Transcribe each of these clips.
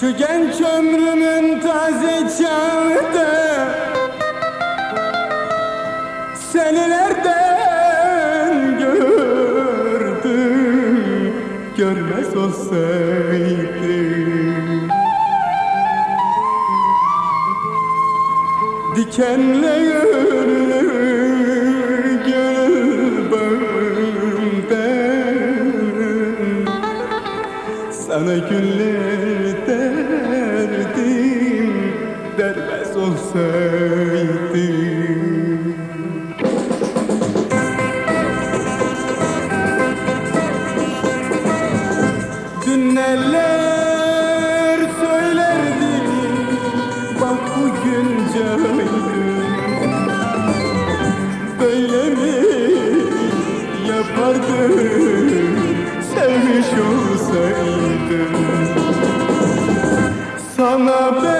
Şu genç ömrümün taze çağında Seni nereden gördüm? Görmez olsaydım. Dikenli Sana güller derdim Dermez olsaydım Dün neler söylerdi Bak bugün caydım Böyle mi yapardım Sana ben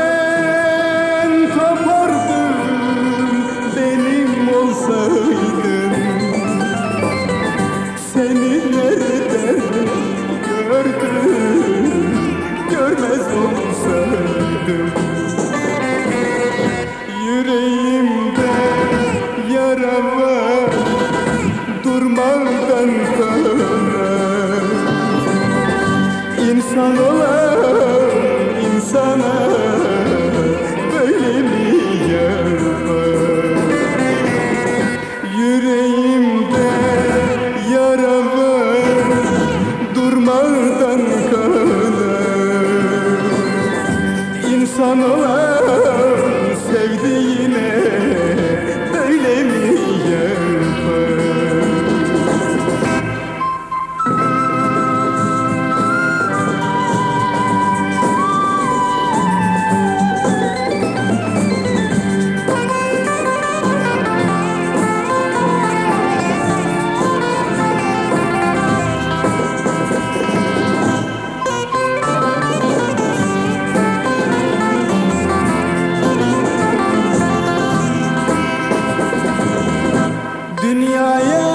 Dünyaya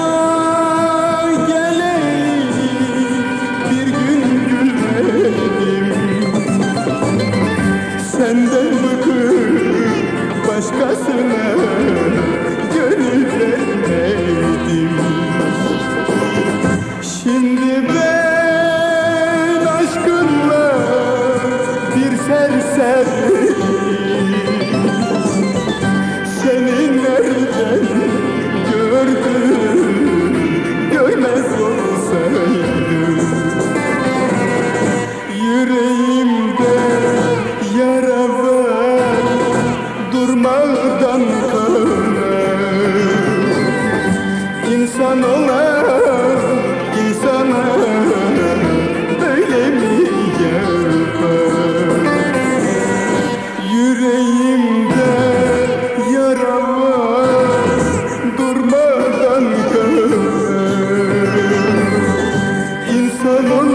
geleli bir gün gülmedim Senden Mann